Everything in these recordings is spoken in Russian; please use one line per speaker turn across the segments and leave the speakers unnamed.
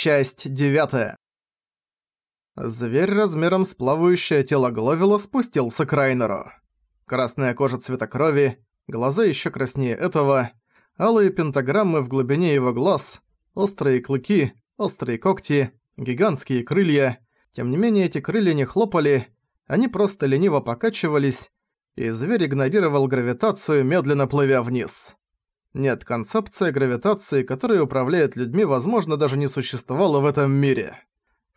Часть 9. Зверь размером с плавающее тело Гловила спустился к Райнеру. Красная кожа цвета крови, глаза еще краснее этого, алые пентаграммы в глубине его глаз, острые клыки, острые когти, гигантские крылья. Тем не менее эти крылья не хлопали, они просто лениво покачивались, и зверь игнорировал гравитацию, медленно плывя вниз. Нет, концепция гравитации, которая управляет людьми, возможно, даже не существовала в этом мире.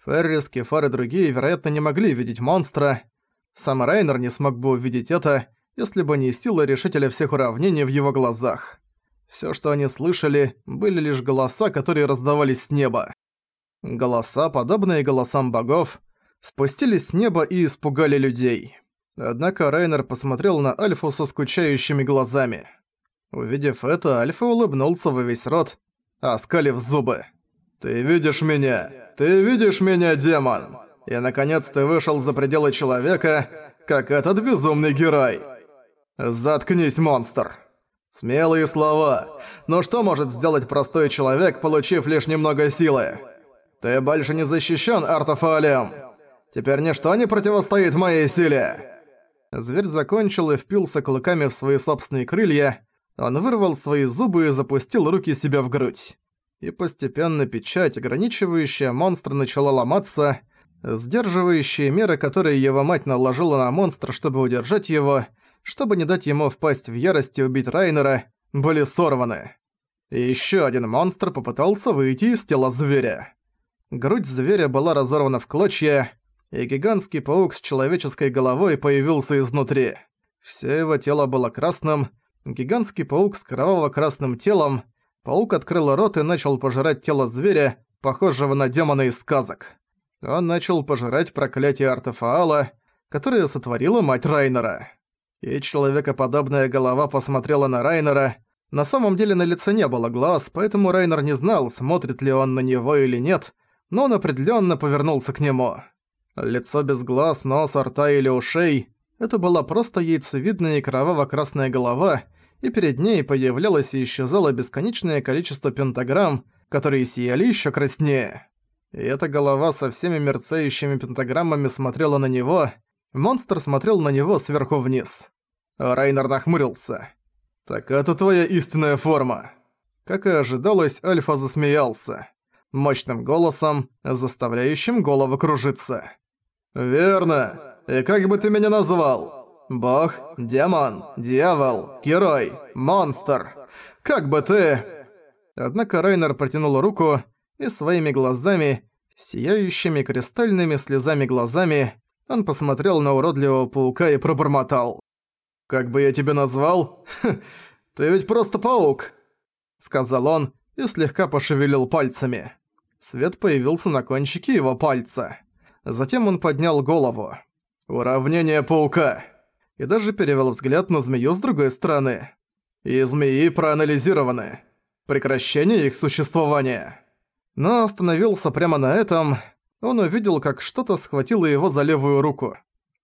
Феррис, Кефар и другие, вероятно, не могли видеть монстра. Сам Райнер не смог бы увидеть это, если бы не сила решителя всех уравнений в его глазах. Всё, что они слышали, были лишь голоса, которые раздавались с неба. Голоса, подобные голосам богов, спустились с неба и испугали людей. Однако Райнер посмотрел на Альфу со скучающими глазами. Увидев это, Альфа улыбнулся во весь рот, оскалив зубы. «Ты видишь меня? Ты видишь меня, демон? И наконец ты вышел за пределы человека, как этот безумный герой. Заткнись, монстр!» Смелые слова. Но что может сделать простой человек, получив лишь немного силы? Ты больше не защищен, Артофалием. Теперь ничто не противостоит моей силе. Зверь закончил и впился клыками в свои собственные крылья, он вырвал свои зубы и запустил руки себе в грудь. И постепенно печать, ограничивающая монстра, начала ломаться. Сдерживающие меры, которые его мать наложила на монстра, чтобы удержать его, чтобы не дать ему впасть в ярость и убить Райнера, были сорваны. И ещё один монстр попытался выйти из тела зверя. Грудь зверя была разорвана в клочья, и гигантский паук с человеческой головой появился изнутри. Всё его тело было красным, Гигантский паук с кроваво-красным телом. Паук открыл рот и начал пожирать тело зверя, похожего на демона из сказок. Он начал пожирать проклятие Артефаала, которое сотворила мать Райнера. И человекоподобная голова посмотрела на Райнера. На самом деле на лице не было глаз, поэтому Райнер не знал, смотрит ли он на него или нет, но он определенно повернулся к нему. Лицо без глаз, нос, рта или ушей – это была просто яйцевидная кроваво-красная голова, и перед ней появлялось и исчезало бесконечное количество пентаграмм, которые сияли еще краснее. И эта голова со всеми мерцающими пентаграммами смотрела на него, монстр смотрел на него сверху вниз. Райнер нахмурился. «Так это твоя истинная форма». Как и ожидалось, Альфа засмеялся. Мощным голосом, заставляющим голову кружиться. «Верно. И как бы ты меня назвал?» Бог, демон, дьявол, герой, монстр. Как бы ты...» Однако Райнер протянул руку и своими глазами, сияющими кристальными слезами глазами, он посмотрел на уродливого паука и пробормотал. «Как бы я тебя назвал? ты ведь просто паук!» Сказал он и слегка пошевелил пальцами. Свет появился на кончике его пальца. Затем он поднял голову. «Уравнение паука!» И даже перевел взгляд на змею с другой стороны. И змеи проанализированы. Прекращение их существования. Но остановился прямо на этом. Он увидел, как что-то схватило его за левую руку.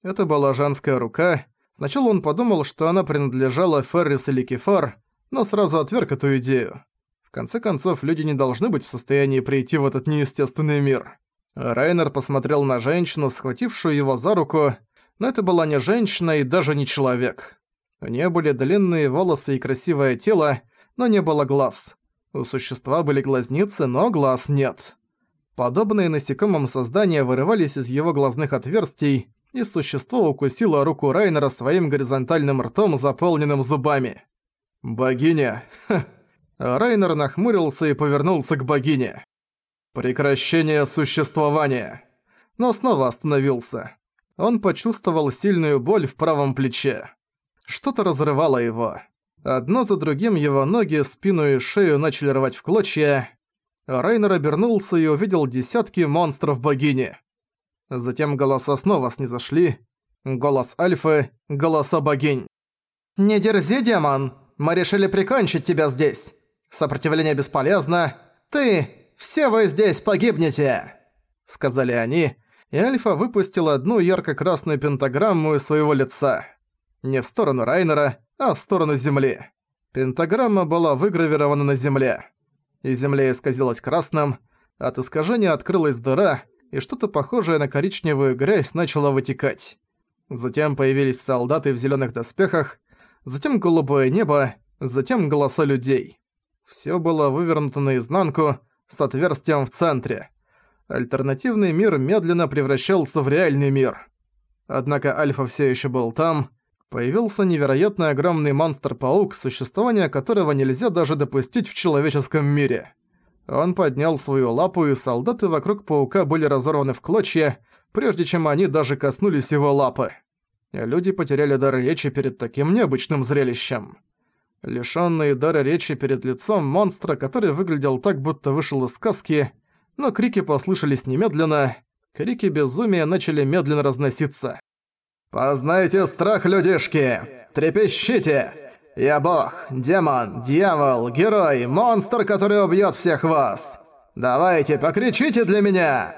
Это была женская рука. Сначала он подумал, что она принадлежала Феррис или Кефар, но сразу отверг эту идею. В конце концов, люди не должны быть в состоянии прийти в этот неестественный мир. Райнер посмотрел на женщину, схватившую его за руку, но это была не женщина и даже не человек. У нее были длинные волосы и красивое тело, но не было глаз. У существа были глазницы, но глаз нет. Подобные насекомым создания вырывались из его глазных отверстий, и существо укусило руку Райнера своим горизонтальным ртом, заполненным зубами. «Богиня!» Райнер нахмурился и повернулся к богине. «Прекращение существования!» Но снова остановился он почувствовал сильную боль в правом плече. Что-то разрывало его. Одно за другим его ноги, спину и шею начали рвать в клочья. Райнер обернулся и увидел десятки монстров богини. Затем голоса снова снизошли. Голос Альфы, голоса богинь. «Не дерзи, демон! Мы решили прикончить тебя здесь! Сопротивление бесполезно! Ты... Все вы здесь погибнете!» Сказали они, и Альфа выпустил одну ярко-красную пентаграмму из своего лица. Не в сторону Райнера, а в сторону Земли. Пентаграмма была выгравирована на Земле. И Земля исказилась красным, От искажения открылась дыра, и что-то похожее на коричневую грязь начало вытекать. Затем появились солдаты в зелёных доспехах, затем голубое небо, затем голоса людей. Всё было вывернуто наизнанку, с отверстием в центре. Альтернативный мир медленно превращался в реальный мир. Однако Альфа всё ещё был там. Появился невероятно огромный монстр-паук, существование которого нельзя даже допустить в человеческом мире. Он поднял свою лапу, и солдаты вокруг паука были разорваны в клочья, прежде чем они даже коснулись его лапы. Люди потеряли дар речи перед таким необычным зрелищем. Лишённые дара речи перед лицом монстра, который выглядел так, будто вышел из сказки, но крики послышались немедленно, крики безумия начали медленно разноситься. «Познайте страх, людишки! Трепещите! Я бог, демон, дьявол, герой, монстр, который убьёт всех вас! Давайте, покричите для меня!»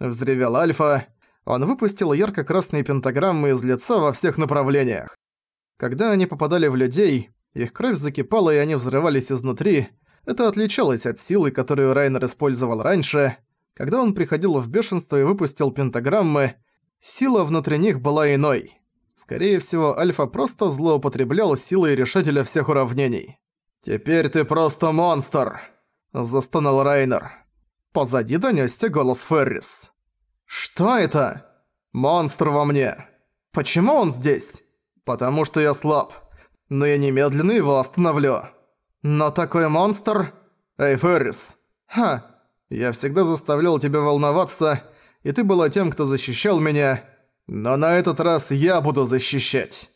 Взревел Альфа. Он выпустил ярко-красные пентаграммы из лица во всех направлениях. Когда они попадали в людей, их кровь закипала и они взрывались изнутри. Это отличалось от силы, которую Райнер использовал раньше. Когда он приходил в бешенство и выпустил пентаграммы, сила внутри них была иной. Скорее всего, Альфа просто злоупотреблял силой решателя всех уравнений. «Теперь ты просто монстр!» – застонал Райнер. Позади донёсся голос Феррис. «Что это?» «Монстр во мне!» «Почему он здесь?» «Потому что я слаб но я немедленно его остановлю. Но такой монстр... Эй, Феррис. Ха. Я всегда заставлял тебя волноваться, и ты была тем, кто защищал меня, но на этот раз я буду защищать.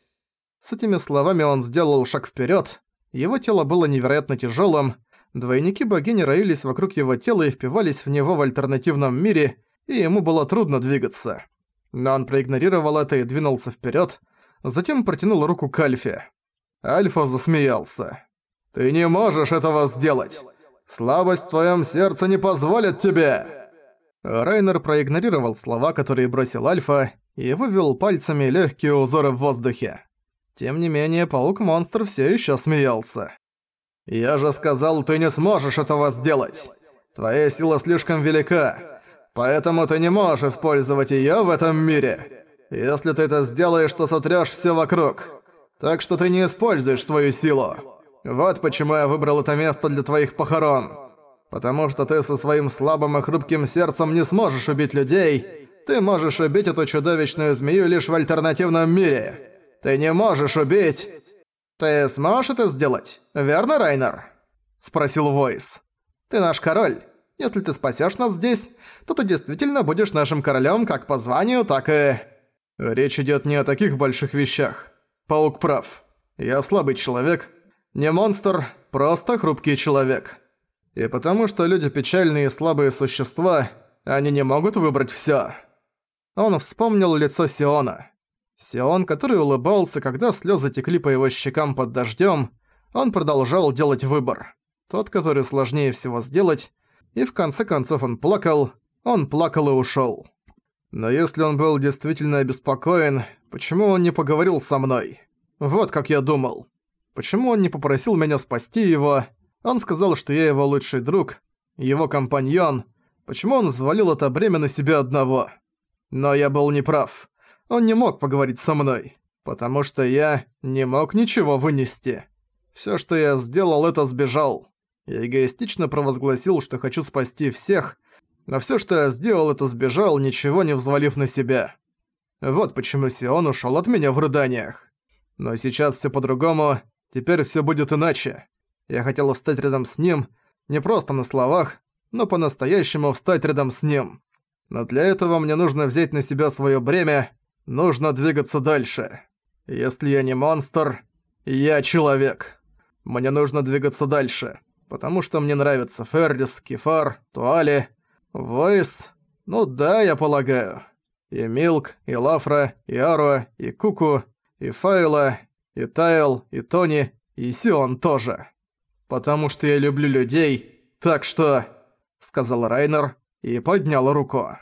С этими словами он сделал шаг вперед. Его тело было невероятно тяжелым. Двойники богини роились вокруг его тела и впивались в него в альтернативном мире, и ему было трудно двигаться. Но он проигнорировал это и двинулся вперед, затем протянул руку к Альфе. Альфа засмеялся. «Ты не можешь этого сделать! Слабость в твоем сердце не позволит тебе!» Райнер проигнорировал слова, которые бросил Альфа, и вывел пальцами легкие узоры в воздухе. Тем не менее, паук-монстр все еще смеялся. «Я же сказал, ты не сможешь этого сделать! Твоя сила слишком велика, поэтому ты не можешь использовать ее в этом мире! Если ты это сделаешь, то сотрешь все вокруг!» Так что ты не используешь свою силу. Вот почему я выбрал это место для твоих похорон. Потому что ты со своим слабым и хрупким сердцем не сможешь убить людей. Ты можешь убить эту чудовищную змею лишь в альтернативном мире. Ты не можешь убить... Ты сможешь это сделать, верно, Райнер? Спросил Войс. Ты наш король. Если ты спасешь нас здесь, то ты действительно будешь нашим королем как по званию, так и... Речь идет не о таких больших вещах. Паук прав. Я слабый человек. Не монстр, просто хрупкий человек. И потому что люди печальные и слабые существа, они не могут выбрать всё. Он вспомнил лицо Сиона. Сион, который улыбался, когда слёзы текли по его щекам под дождём, он продолжал делать выбор. Тот, который сложнее всего сделать, и в конце концов он плакал, он плакал и ушёл. Но если он был действительно обеспокоен, почему он не поговорил со мной? Вот как я думал. Почему он не попросил меня спасти его? Он сказал, что я его лучший друг, его компаньон. Почему он взвалил это бремя на себя одного? Но я был неправ. Он не мог поговорить со мной, потому что я не мог ничего вынести. Всё, что я сделал, это сбежал. Я эгоистично провозгласил, что хочу спасти всех, но всё, что я сделал, это сбежал, ничего не взвалив на себя. Вот почему Сион ушёл от меня в рыданиях. Но сейчас всё по-другому, теперь всё будет иначе. Я хотел встать рядом с ним, не просто на словах, но по-настоящему встать рядом с ним. Но для этого мне нужно взять на себя своё бремя, нужно двигаться дальше. Если я не монстр, я человек. Мне нужно двигаться дальше, потому что мне нравятся Феррис, Кефар, Туали, Войс, ну да, я полагаю. И Милк, и Лафра, и Аруа, и Куку, и Файла, и Тайл, и Тони, и Сион тоже. Потому что я люблю людей, так что...» Сказал Райнер и поднял руку.